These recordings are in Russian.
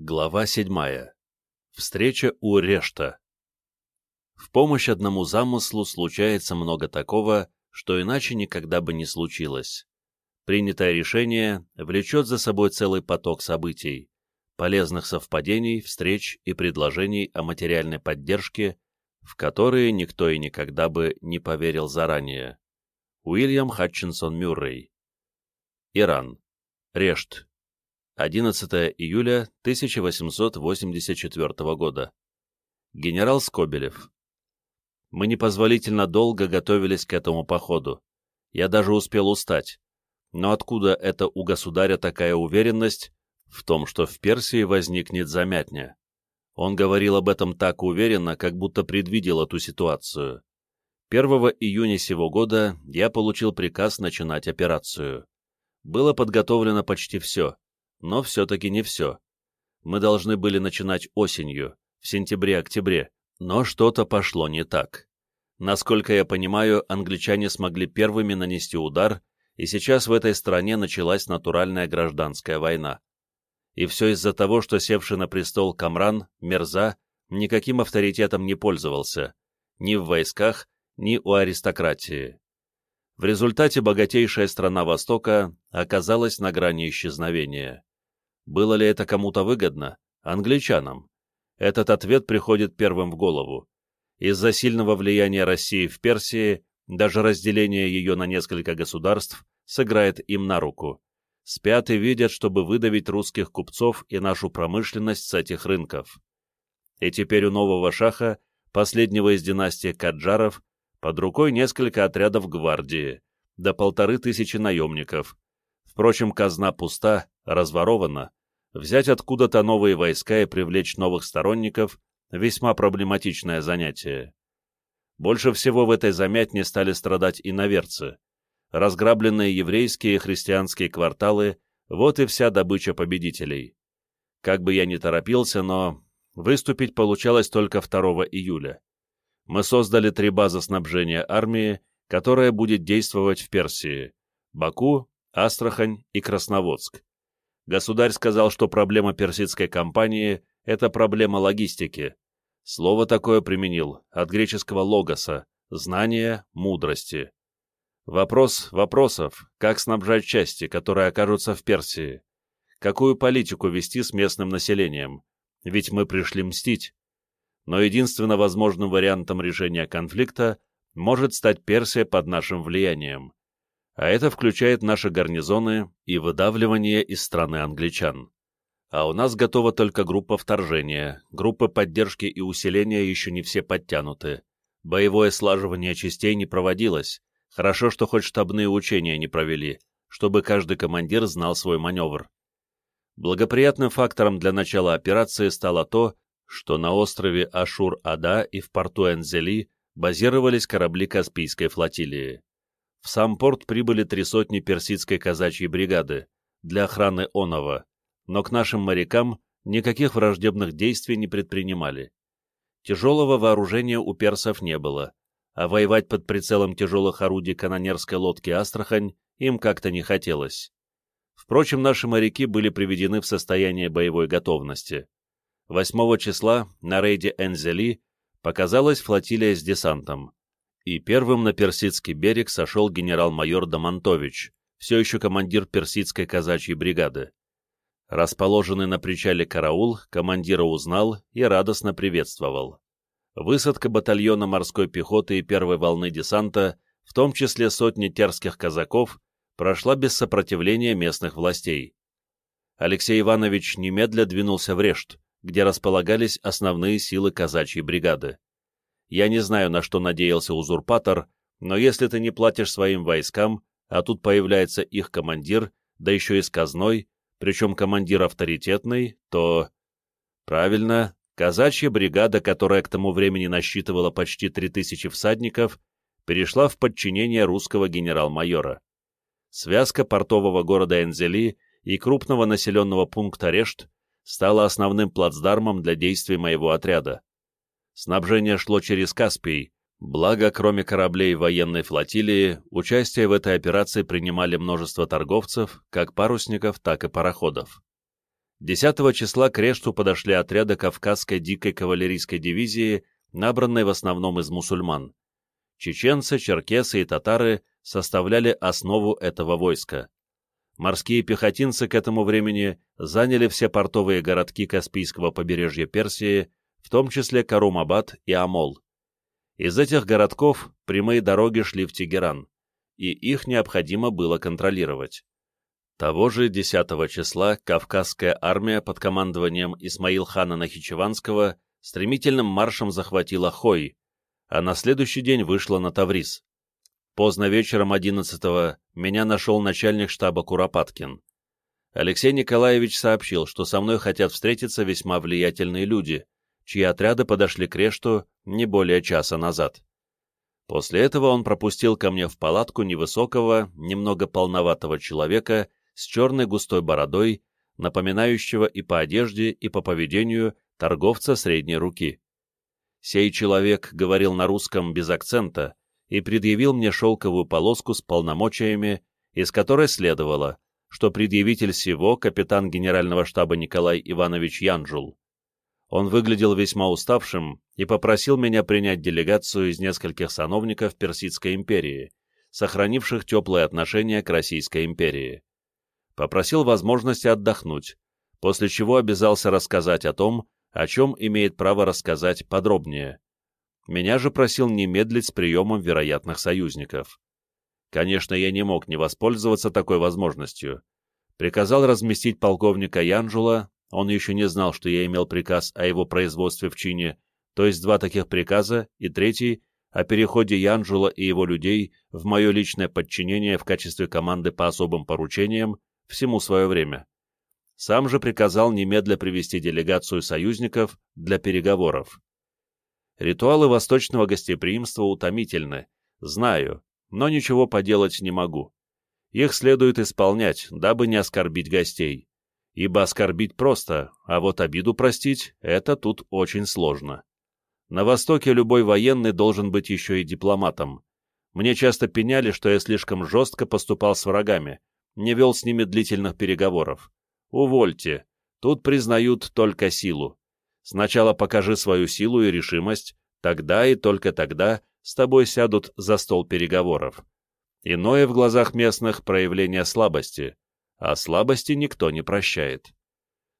Глава 7. Встреча у Решта. В помощь одному замыслу случается много такого, что иначе никогда бы не случилось. Принятое решение влечет за собой целый поток событий, полезных совпадений, встреч и предложений о материальной поддержке, в которые никто и никогда бы не поверил заранее. Уильям Хатчинсон Мюррей. Иран. Решт. 11 июля 1884 года. Генерал Скобелев. Мы непозволительно долго готовились к этому походу. Я даже успел устать. Но откуда это у государя такая уверенность в том, что в Персии возникнет замятня? Он говорил об этом так уверенно, как будто предвидел эту ситуацию. 1 июня сего года я получил приказ начинать операцию. Было подготовлено почти все но все-таки не все. Мы должны были начинать осенью, в сентябре-октябре, но что-то пошло не так. Насколько я понимаю, англичане смогли первыми нанести удар, и сейчас в этой стране началась натуральная гражданская война. И все из-за того, что севший на престол Камран, Мерза, никаким авторитетом не пользовался, ни в войсках, ни у аристократии. В результате богатейшая страна Востока оказалась на грани исчезновения. Было ли это кому-то выгодно? Англичанам. Этот ответ приходит первым в голову. Из-за сильного влияния России в Персии, даже разделение ее на несколько государств сыграет им на руку. Спят и видят, чтобы выдавить русских купцов и нашу промышленность с этих рынков. И теперь у нового шаха, последнего из династии Каджаров, под рукой несколько отрядов гвардии, до полторы тысячи наемников. Впрочем, казна пуста, разворована, Взять откуда-то новые войска и привлечь новых сторонников – весьма проблематичное занятие. Больше всего в этой замятне стали страдать иноверцы. Разграбленные еврейские и христианские кварталы – вот и вся добыча победителей. Как бы я ни торопился, но выступить получалось только 2 июля. Мы создали три базы снабжения армии, которая будет действовать в Персии – Баку, Астрахань и Красноводск. Государь сказал, что проблема персидской компании – это проблема логистики. Слово такое применил, от греческого «логоса» – знание, мудрости. Вопрос вопросов – как снабжать части, которые окажутся в Персии? Какую политику вести с местным населением? Ведь мы пришли мстить. Но единственно возможным вариантом решения конфликта может стать Персия под нашим влиянием а это включает наши гарнизоны и выдавливание из страны англичан. А у нас готова только группа вторжения, группы поддержки и усиления еще не все подтянуты. Боевое слаживание частей не проводилось, хорошо, что хоть штабные учения не провели, чтобы каждый командир знал свой маневр. Благоприятным фактором для начала операции стало то, что на острове Ашур-Ада и в порту Энзели базировались корабли Каспийской флотилии. В сам порт прибыли три сотни персидской казачьей бригады для охраны Онова, но к нашим морякам никаких враждебных действий не предпринимали. Тяжелого вооружения у персов не было, а воевать под прицелом тяжелых орудий канонерской лодки «Астрахань» им как-то не хотелось. Впрочем, наши моряки были приведены в состояние боевой готовности. 8 числа на рейде Энзели показалась флотилия с десантом и первым на Персидский берег сошел генерал-майор Домонтович, все еще командир персидской казачьей бригады. Расположенный на причале караул, командира узнал и радостно приветствовал. Высадка батальона морской пехоты и первой волны десанта, в том числе сотни терских казаков, прошла без сопротивления местных властей. Алексей Иванович немедля двинулся в Решт, где располагались основные силы казачьей бригады. Я не знаю, на что надеялся узурпатор, но если ты не платишь своим войскам, а тут появляется их командир, да еще и с казной, причем командир авторитетный, то... Правильно, казачья бригада, которая к тому времени насчитывала почти 3000 всадников, перешла в подчинение русского генерал-майора. Связка портового города Энзели и крупного населенного пункта Решт стала основным плацдармом для действий моего отряда. Снабжение шло через Каспий, благо, кроме кораблей военной флотилии, участие в этой операции принимали множество торговцев, как парусников, так и пароходов. 10 числа к Решту подошли отряды Кавказской дикой кавалерийской дивизии, набранной в основном из мусульман. Чеченцы, черкесы и татары составляли основу этого войска. Морские пехотинцы к этому времени заняли все портовые городки Каспийского побережья Персии, в том числе Карумабад и Амол. Из этих городков прямые дороги шли в Тегеран, и их необходимо было контролировать. Того же 10 числа Кавказская армия под командованием Исмаил-хана Нахичеванского стремительным маршем захватила Хой, а на следующий день вышла на Таврис. Поздно вечером 11-го меня нашел начальник штаба Куропаткин. Алексей Николаевич сообщил, что со мной хотят встретиться весьма влиятельные люди, чьи отряды подошли к Решту не более часа назад. После этого он пропустил ко мне в палатку невысокого, немного полноватого человека с черной густой бородой, напоминающего и по одежде, и по поведению торговца средней руки. Сей человек говорил на русском без акцента и предъявил мне шелковую полоску с полномочиями, из которой следовало, что предъявитель всего капитан генерального штаба Николай Иванович Янжул. Он выглядел весьма уставшим и попросил меня принять делегацию из нескольких сановников Персидской империи, сохранивших теплые отношения к Российской империи попросил возможности отдохнуть, после чего обязался рассказать о том, о чем имеет право рассказать подробнее. Меня же просил не медлить с приемом вероятных союзников. Конечно, я не мог не воспользоваться такой возможностью. Приказал разместить полковника Янжула, он еще не знал, что я имел приказ о его производстве в чине, то есть два таких приказа, и третий — о переходе Янжула и его людей в мое личное подчинение в качестве команды по особым поручениям всему свое время. Сам же приказал немедля привести делегацию союзников для переговоров. Ритуалы восточного гостеприимства утомительны, знаю, но ничего поделать не могу. Их следует исполнять, дабы не оскорбить гостей. Ибо оскорбить просто, а вот обиду простить — это тут очень сложно. На Востоке любой военный должен быть еще и дипломатом. Мне часто пеняли, что я слишком жестко поступал с врагами, не вел с ними длительных переговоров. Увольте, тут признают только силу. Сначала покажи свою силу и решимость, тогда и только тогда с тобой сядут за стол переговоров. Иное в глазах местных проявление слабости, а слабости никто не прощает.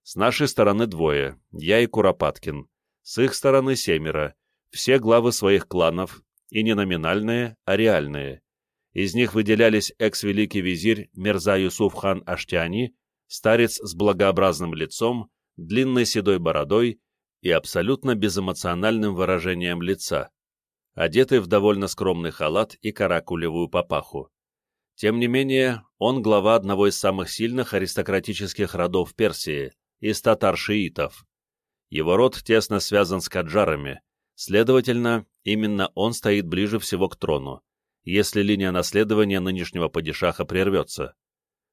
С нашей стороны двое, я и Куропаткин, с их стороны семеро, все главы своих кланов, и не номинальные, а реальные. Из них выделялись экс-великий визирь Мирза Юсуф хан Аштяни, старец с благообразным лицом, длинной седой бородой и абсолютно безэмоциональным выражением лица, одетый в довольно скромный халат и каракулевую папаху. Тем не менее, он глава одного из самых сильных аристократических родов Персии, из татар-шиитов. Его род тесно связан с каджарами, следовательно, именно он стоит ближе всего к трону если линия наследования нынешнего падишаха прервется.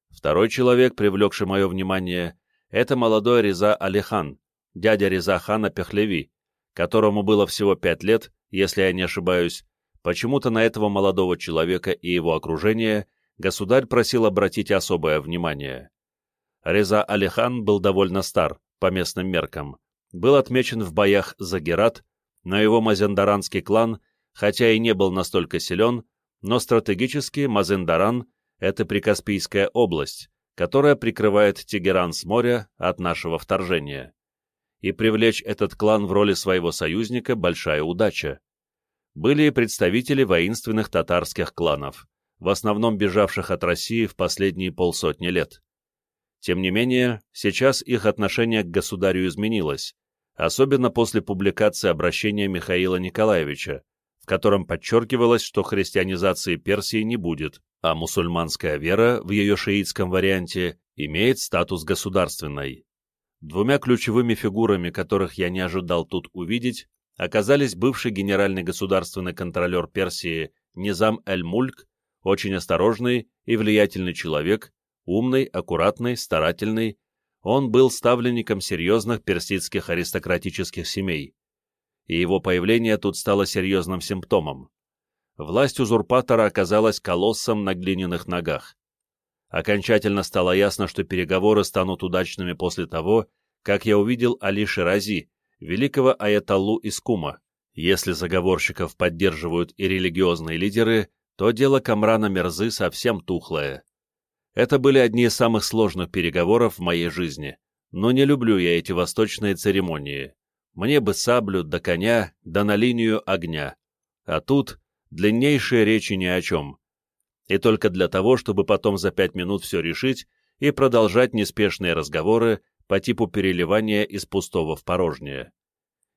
Второй человек, привлекший мое внимание, это молодой Реза Алихан, дядя Реза хана Пехлеви, которому было всего пять лет, если я не ошибаюсь. Почему-то на этого молодого человека и его окружение государь просил обратить особое внимание. Реза Алихан был довольно стар, по местным меркам, был отмечен в боях за Герат, но его мазендаранский клан, хотя и не был настолько силен, но стратегически Мазендаран — это Прикаспийская область, которая прикрывает Тегеран с моря от нашего вторжения. И привлечь этот клан в роли своего союзника — большая удача. Были и представители воинственных татарских кланов, в основном бежавших от России в последние полсотни лет. Тем не менее, сейчас их отношение к государю изменилось, особенно после публикации обращения Михаила Николаевича, в котором подчеркивалось, что христианизации Персии не будет, а мусульманская вера в ее шиитском варианте имеет статус государственной. Двумя ключевыми фигурами, которых я не ожидал тут увидеть, оказались бывший генеральный государственный контролер Персии Низам Эль-Мульк, очень осторожный и влиятельный человек, умный, аккуратный, старательный, он был ставленником серьезных персидских аристократических семей и его появление тут стало серьезным симптомом. Власть узурпатора оказалась колоссом на глиняных ногах. Окончательно стало ясно, что переговоры станут удачными после того, как я увидел Али Ширази, великого аяталлу из Кума. Если заговорщиков поддерживают и религиозные лидеры, то дело Камрана Мерзы совсем тухлое. Это были одни из самых сложных переговоров в моей жизни, но не люблю я эти восточные церемонии. Мне бы саблю, до коня, да на линию огня. А тут длиннейшие речи ни о чем. И только для того, чтобы потом за пять минут все решить и продолжать неспешные разговоры по типу переливания из пустого в порожнее.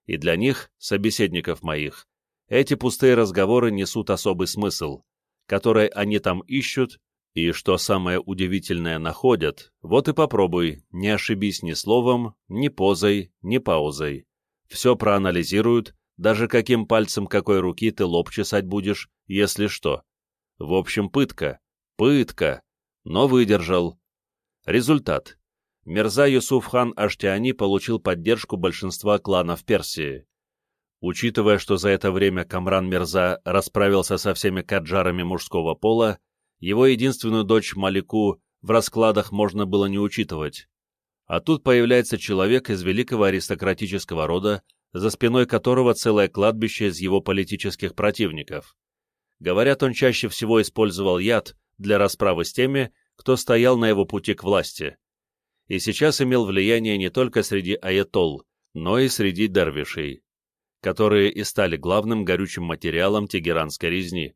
И для них, собеседников моих, эти пустые разговоры несут особый смысл, который они там ищут и, что самое удивительное, находят, вот и попробуй, не ошибись ни словом, ни позой, ни паузой. Все проанализируют, даже каким пальцем какой руки ты лоб чесать будешь, если что. В общем, пытка, пытка, но выдержал. Результат. Мирза Юсуф-хан Аштиани получил поддержку большинства кланов Персии. Учитывая, что за это время Камран Мирза расправился со всеми каджарами мужского пола, его единственную дочь Малику в раскладах можно было не учитывать. А тут появляется человек из великого аристократического рода, за спиной которого целое кладбище из его политических противников. Говорят, он чаще всего использовал яд для расправы с теми, кто стоял на его пути к власти. И сейчас имел влияние не только среди аятолл, но и среди дервишей, которые и стали главным горючим материалом тегеранской резни.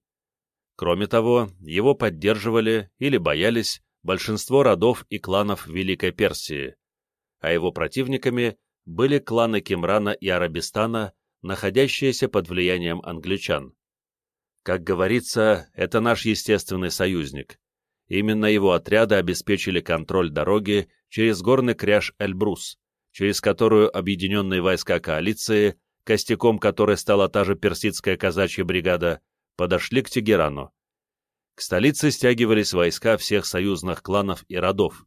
Кроме того, его поддерживали или боялись большинство родов и кланов Великой Персии, а его противниками были кланы Кимрана и Арабистана, находящиеся под влиянием англичан. Как говорится, это наш естественный союзник. Именно его отряды обеспечили контроль дороги через горный кряж Эльбрус, через которую объединенные войска коалиции, костяком которой стала та же персидская казачья бригада, подошли к Тегерану. К столице стягивались войска всех союзных кланов и родов.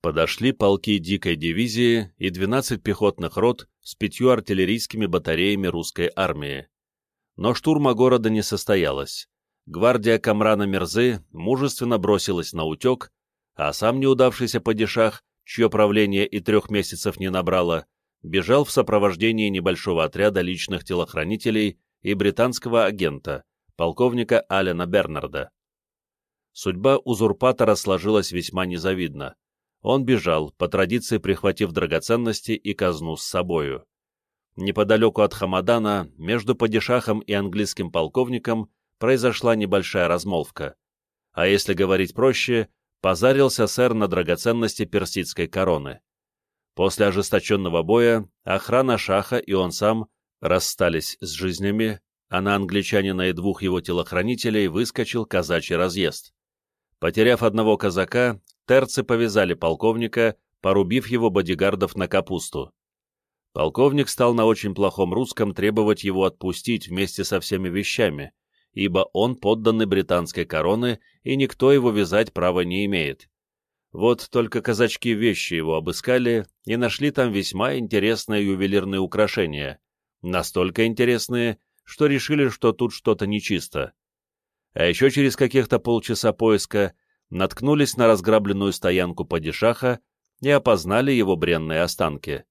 Подошли полки дикой дивизии и 12 пехотных рот с пятью артиллерийскими батареями русской армии но штурма города не состоялось. Гвардия Камрана Мерзы мужественно бросилась на утек, а сам неудавшийся падишах, чье правление и трех месяцев не набрало, бежал в сопровождении небольшого отряда личных телохранителей и британского агента, полковника Алена Бернарда. Судьба узурпатора сложилась весьма незавидно. Он бежал, по традиции прихватив драгоценности и казну с собою неподалеку от Хамадана, между падишахом и английским полковником произошла небольшая размолвка. А если говорить проще, позарился сэр на драгоценности персидской короны. После ожесточенного боя охрана шаха и он сам расстались с жизнями, а на англичанина и двух его телохранителей выскочил казачий разъезд. Потеряв одного казака, терцы повязали полковника, порубив его бодигардов на капусту полковник стал на очень плохом русском требовать его отпустить вместе со всеми вещами, ибо он подданный британской короны, и никто его вязать права не имеет. Вот только казачки вещи его обыскали и нашли там весьма интересные ювелирные украшения, настолько интересные, что решили, что тут что-то нечисто. А еще через каких-то полчаса поиска наткнулись на разграбленную стоянку падишаха и опознали его бренные останки.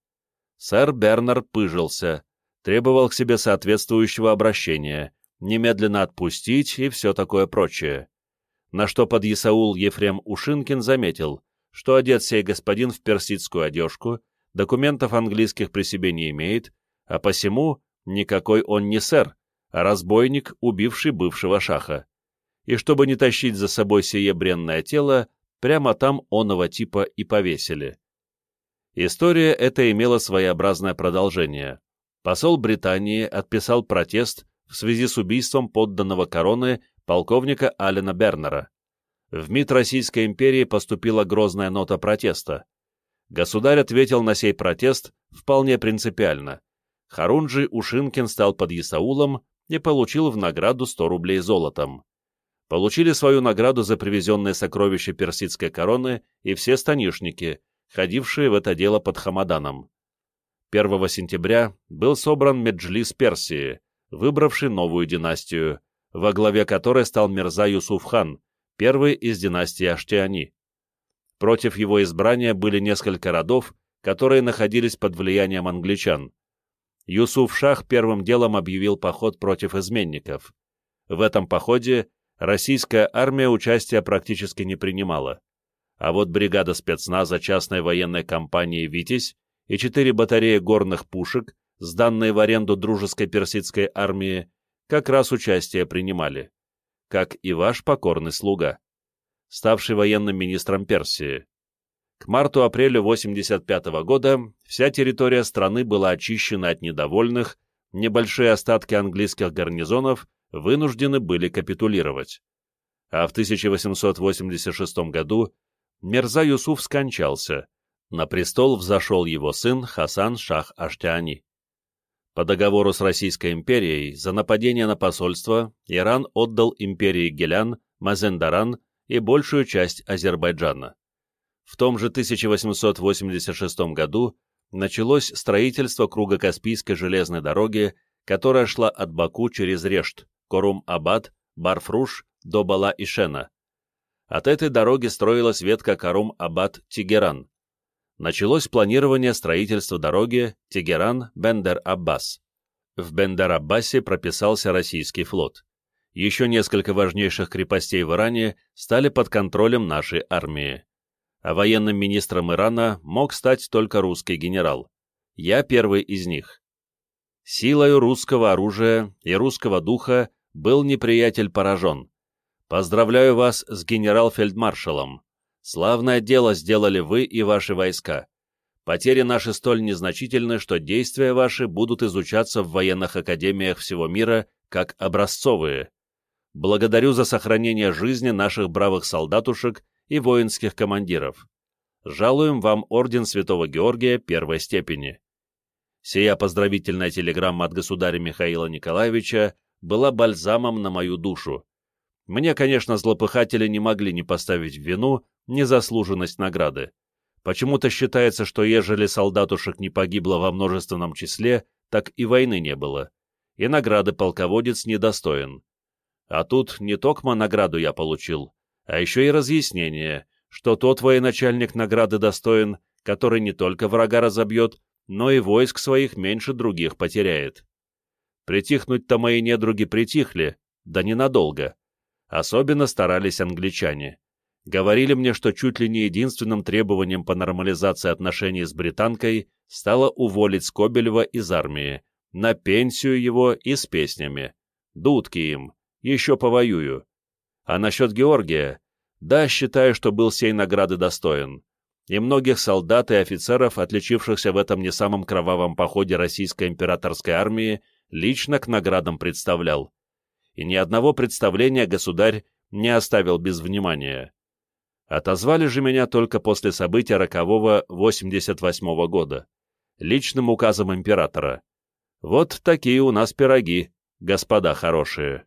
Сэр Бернар пыжился, требовал к себе соответствующего обращения, немедленно отпустить и все такое прочее. На что подъясаул Ефрем Ушинкин заметил, что одет сей господин в персидскую одежку, документов английских при себе не имеет, а посему никакой он не сэр, а разбойник, убивший бывшего шаха. И чтобы не тащить за собой сие бренное тело, прямо там оного типа и повесили. История эта имела своеобразное продолжение. Посол Британии отписал протест в связи с убийством подданного короны полковника Алена Бернера. В МИД Российской империи поступила грозная нота протеста. Государь ответил на сей протест вполне принципиально. Харунжи Ушинкин стал под Исаулом и получил в награду 100 рублей золотом. Получили свою награду за привезенные сокровища персидской короны и все станишники, ходившие в это дело под Хамаданом. 1 сентября был собран Меджлис Персии, выбравший новую династию, во главе которой стал Мирза Юсуф-хан, первый из династии Аштиани. Против его избрания были несколько родов, которые находились под влиянием англичан. Юсуф-Шах первым делом объявил поход против изменников. В этом походе российская армия участия практически не принимала. А вот бригада спецназа частной военной компании «Витязь» и четыре батареи горных пушек, сданные в аренду дружеской персидской армии, как раз участие принимали. Как и ваш покорный слуга, ставший военным министром Персии. К марту-апрелю 85 -го года вся территория страны была очищена от недовольных, небольшие остатки английских гарнизонов вынуждены были капитулировать. А в 1886 году Мерза Юсуф скончался. На престол взошел его сын Хасан Шах Аштиани. По договору с Российской империей за нападение на посольство Иран отдал империи Гелян, Мазендаран и большую часть Азербайджана. В том же 1886 году началось строительство круга Каспийской железной дороги, которая шла от Баку через Решт, Корум-Абад, Барфруш до Бала-Ишена. От этой дороги строилась ветка Карум-Абад-Тегеран. Началось планирование строительства дороги Тегеран-Бендер-Аббас. В Бендер-Аббасе прописался российский флот. Еще несколько важнейших крепостей в Иране стали под контролем нашей армии а военным министром Ирана мог стать только русский генерал. Я первый из них. Силою русского оружия и русского духа был неприятель поражен. Поздравляю вас с генерал-фельдмаршалом. Славное дело сделали вы и ваши войска. Потери наши столь незначительны, что действия ваши будут изучаться в военных академиях всего мира как образцовые. Благодарю за сохранение жизни наших бравых солдатушек и воинских командиров. Жалуем вам орден Святого Георгия первой степени. Сия поздравительная телеграмма от государя Михаила Николаевича была бальзамом на мою душу. Мне, конечно, злопыхатели не могли не поставить в вину незаслуженность награды. Почему-то считается, что ежели солдатушек не погибло во множественном числе, так и войны не было. И награды полководец недостоин. А тут не токмо награду я получил, а еще и разъяснение, что тот военачальник награды достоин, который не только врага разобьет, но и войск своих меньше других потеряет. Притихнуть-то мои недруги притихли, да ненадолго. Особенно старались англичане. Говорили мне, что чуть ли не единственным требованием по нормализации отношений с британкой стало уволить Скобелева из армии, на пенсию его и с песнями. Дудки им, еще повоюю. А насчет Георгия, да, считаю, что был сей награды достоин. И многих солдат и офицеров, отличившихся в этом не самом кровавом походе российской императорской армии, лично к наградам представлял. И ни одного представления государь не оставил без внимания. Отозвали же меня только после события рокового 88 -го года, личным указом императора. Вот такие у нас пироги, господа хорошие.